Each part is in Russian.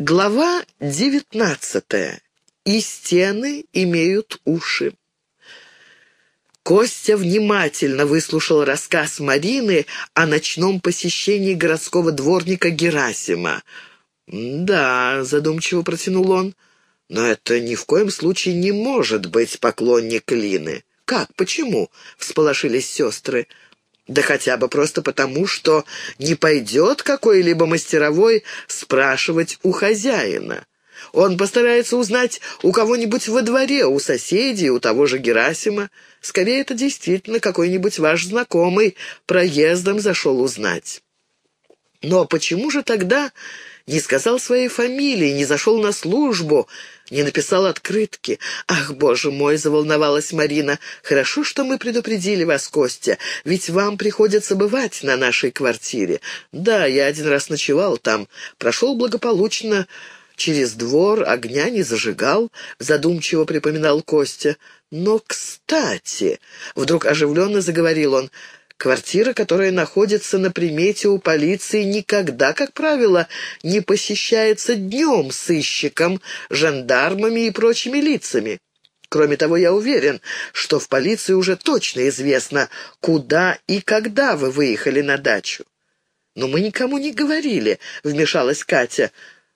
Глава девятнадцатая. И стены имеют уши. Костя внимательно выслушал рассказ Марины о ночном посещении городского дворника Герасима. «Да», — задумчиво протянул он, — «но это ни в коем случае не может быть поклонник Лины». «Как? Почему?» — всполошились сестры. Да хотя бы просто потому, что не пойдет какой-либо мастеровой спрашивать у хозяина. Он постарается узнать у кого-нибудь во дворе, у соседей, у того же Герасима. Скорее, это действительно какой-нибудь ваш знакомый проездом зашел узнать. Но почему же тогда не сказал своей фамилии, не зашел на службу, не написал открытки? Ах, боже мой, заволновалась Марина. Хорошо, что мы предупредили вас, Костя, ведь вам приходится бывать на нашей квартире. Да, я один раз ночевал там, прошел благополучно через двор, огня не зажигал, задумчиво припоминал Костя. Но, кстати, вдруг оживленно заговорил он, Квартира, которая находится на примете у полиции, никогда, как правило, не посещается днем сыщиком, жандармами и прочими лицами. Кроме того, я уверен, что в полиции уже точно известно, куда и когда вы выехали на дачу. «Но мы никому не говорили», — вмешалась Катя.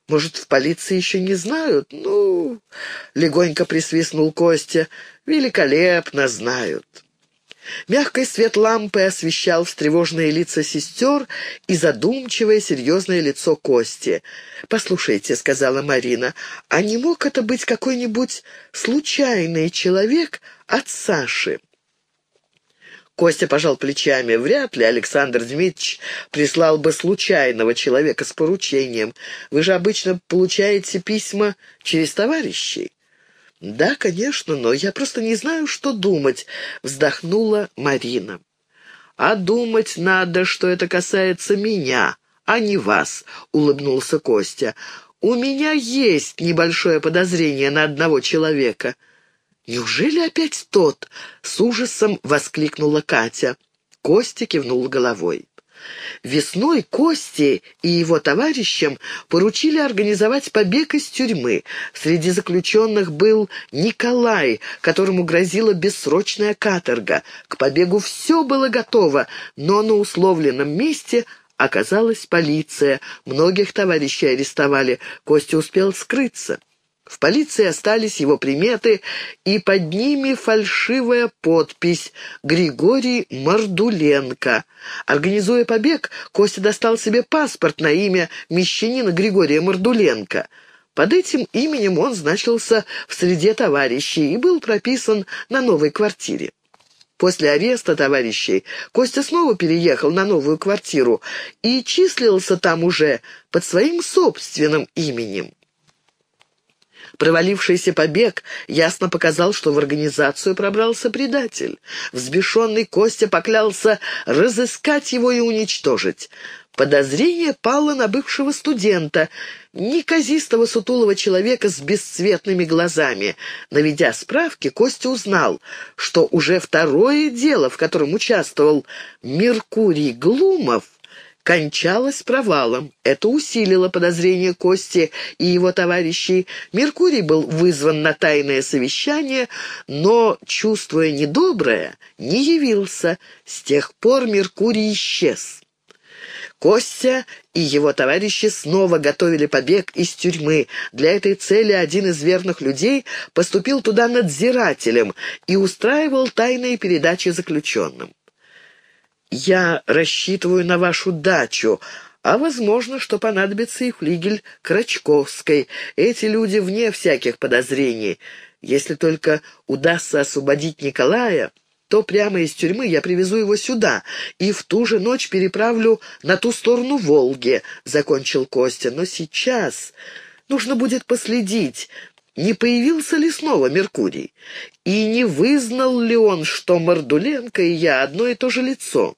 «Может, в полиции еще не знают?» «Ну...» — легонько присвистнул Костя. «Великолепно знают». Мягкий свет лампы освещал встревоженные лица сестер и задумчивое серьезное лицо Кости. «Послушайте», — сказала Марина, — «а не мог это быть какой-нибудь случайный человек от Саши?» Костя пожал плечами. Вряд ли Александр Дмитриевич прислал бы случайного человека с поручением. Вы же обычно получаете письма через товарищей. «Да, конечно, но я просто не знаю, что думать», — вздохнула Марина. «А думать надо, что это касается меня, а не вас», — улыбнулся Костя. «У меня есть небольшое подозрение на одного человека». «Неужели опять тот?» — с ужасом воскликнула Катя. Костя кивнул головой. Весной Кости и его товарищам поручили организовать побег из тюрьмы. Среди заключенных был Николай, которому грозила бессрочная каторга. К побегу все было готово, но на условленном месте оказалась полиция. Многих товарищей арестовали. Костя успел скрыться. В полиции остались его приметы, и под ними фальшивая подпись «Григорий Мордуленко». Организуя побег, Костя достал себе паспорт на имя мещанина Григория Мордуленко. Под этим именем он значился в среде товарищей и был прописан на новой квартире. После ареста товарищей Костя снова переехал на новую квартиру и числился там уже под своим собственным именем. Провалившийся побег ясно показал, что в организацию пробрался предатель. Взбешенный Костя поклялся разыскать его и уничтожить. Подозрение пало на бывшего студента, неказистого сутулого человека с бесцветными глазами. Наведя справки, Костя узнал, что уже второе дело, в котором участвовал Меркурий Глумов, кончалось провалом. Это усилило подозрение Кости и его товарищей. Меркурий был вызван на тайное совещание, но, чувствуя недоброе, не явился. С тех пор Меркурий исчез. Костя и его товарищи снова готовили побег из тюрьмы. Для этой цели один из верных людей поступил туда надзирателем и устраивал тайные передачи заключенным. Я рассчитываю на вашу дачу, а возможно, что понадобится и флигель Крачковской. Эти люди вне всяких подозрений. Если только удастся освободить Николая, то прямо из тюрьмы я привезу его сюда и в ту же ночь переправлю на ту сторону Волги», — закончил Костя. «Но сейчас нужно будет последить, не появился ли снова Меркурий, и не вызнал ли он, что Мордуленко и я одно и то же лицо».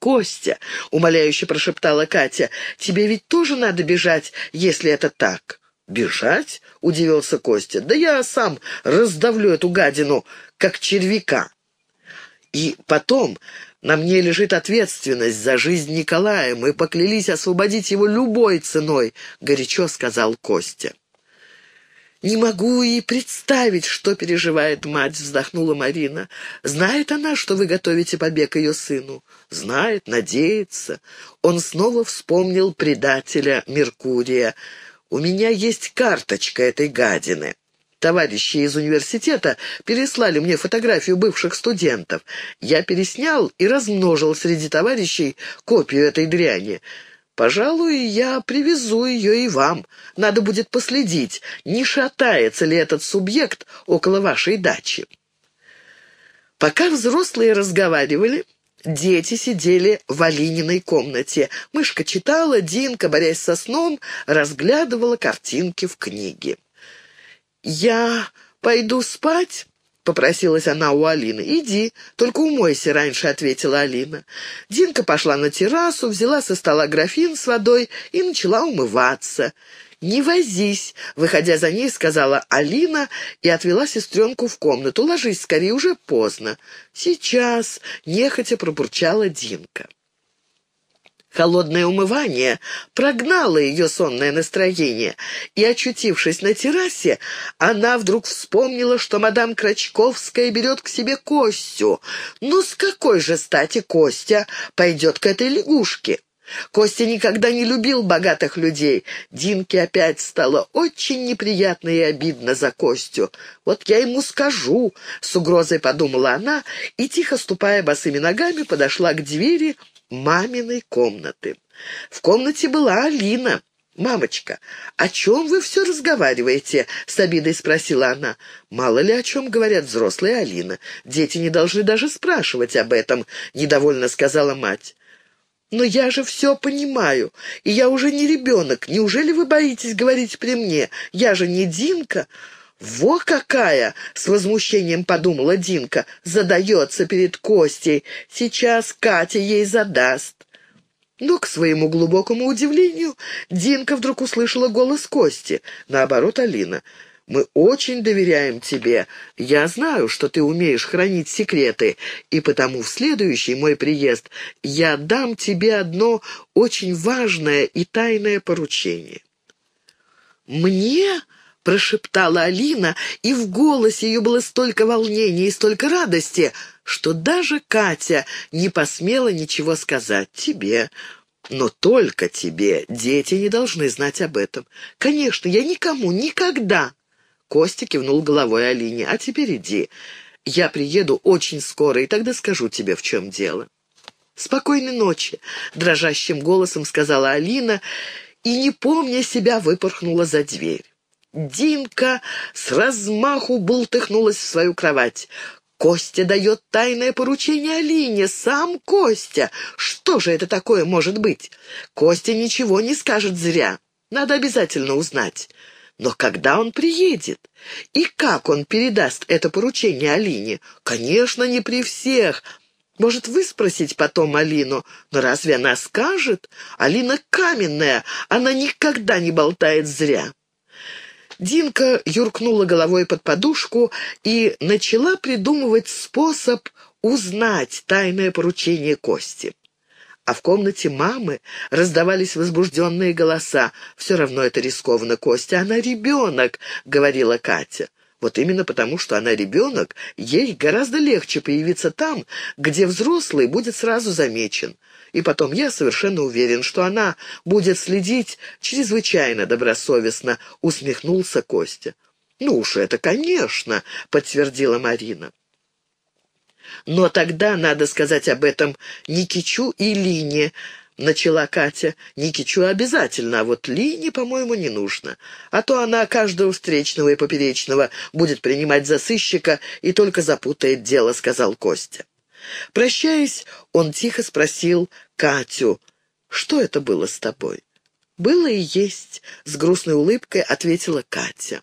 «Костя», — умоляюще прошептала Катя, — «тебе ведь тоже надо бежать, если это так». «Бежать?» — удивился Костя. «Да я сам раздавлю эту гадину, как червяка». И потом, На мне лежит ответственность за жизнь Николая. Мы поклялись освободить его любой ценой», — горячо сказал Костя. «Не могу и представить, что переживает мать», — вздохнула Марина. «Знает она, что вы готовите побег ее сыну?» «Знает, надеется». Он снова вспомнил предателя Меркурия. «У меня есть карточка этой гадины». Товарищи из университета переслали мне фотографию бывших студентов. Я переснял и размножил среди товарищей копию этой дряни. Пожалуй, я привезу ее и вам. Надо будет последить, не шатается ли этот субъект около вашей дачи. Пока взрослые разговаривали, дети сидели в Алининой комнате. Мышка читала, Динка, борясь со сном, разглядывала картинки в книге. «Я пойду спать?» — попросилась она у Алины. «Иди, только умойся раньше», — ответила Алина. Динка пошла на террасу, взяла со стола графин с водой и начала умываться. «Не возись», — выходя за ней, сказала Алина и отвела сестренку в комнату. «Ложись скорее, уже поздно». «Сейчас», — нехотя пробурчала Динка. Холодное умывание прогнало ее сонное настроение, и, очутившись на террасе, она вдруг вспомнила, что мадам Крачковская берет к себе Костю. Ну, с какой же стати Костя пойдет к этой лягушке? Костя никогда не любил богатых людей. Динке опять стало очень неприятно и обидно за Костю. «Вот я ему скажу», — с угрозой подумала она, и, тихо ступая босыми ногами, подошла к двери, маминой комнаты. В комнате была Алина. «Мамочка, о чем вы все разговариваете?» — с обидой спросила она. «Мало ли о чем говорят взрослые Алина. Дети не должны даже спрашивать об этом», — недовольно сказала мать. «Но я же все понимаю, и я уже не ребенок. Неужели вы боитесь говорить при мне? Я же не Динка». «Во какая!» — с возмущением подумала Динка. «Задается перед Костей. Сейчас Катя ей задаст». Но, к своему глубокому удивлению, Динка вдруг услышала голос Кости. Наоборот, Алина. «Мы очень доверяем тебе. Я знаю, что ты умеешь хранить секреты, и потому в следующий мой приезд я дам тебе одно очень важное и тайное поручение». «Мне?» — прошептала Алина, и в голосе ее было столько волнения и столько радости, что даже Катя не посмела ничего сказать тебе. Но только тебе. Дети не должны знать об этом. Конечно, я никому, никогда. Костя кивнул головой Алине. А теперь иди. Я приеду очень скоро, и тогда скажу тебе, в чем дело. «Спокойной ночи», — дрожащим голосом сказала Алина, и, не помня себя, выпорхнула за дверь. Динка с размаху бултыхнулась в свою кровать. Костя дает тайное поручение Алине, сам Костя. Что же это такое может быть? Костя ничего не скажет зря. Надо обязательно узнать. Но когда он приедет? И как он передаст это поручение Алине? Конечно, не при всех. Может, выспросить потом Алину. Но разве она скажет? Алина каменная, она никогда не болтает зря. Динка юркнула головой под подушку и начала придумывать способ узнать тайное поручение Кости. А в комнате мамы раздавались возбужденные голоса. «Все равно это рискованно, Костя, она ребенок», — говорила Катя. Вот именно потому, что она ребенок, ей гораздо легче появиться там, где взрослый будет сразу замечен. И потом я совершенно уверен, что она будет следить чрезвычайно добросовестно, усмехнулся Костя. «Ну уж это, конечно», — подтвердила Марина. «Но тогда надо сказать об этом Никичу и Лине», — начала Катя. «Никичу обязательно, а вот Лине, по-моему, не нужно. А то она каждого встречного и поперечного будет принимать за сыщика и только запутает дело», — сказал Костя. Прощаясь, он тихо спросил Катю, «Что это было с тобой?» «Было и есть», — с грустной улыбкой ответила Катя.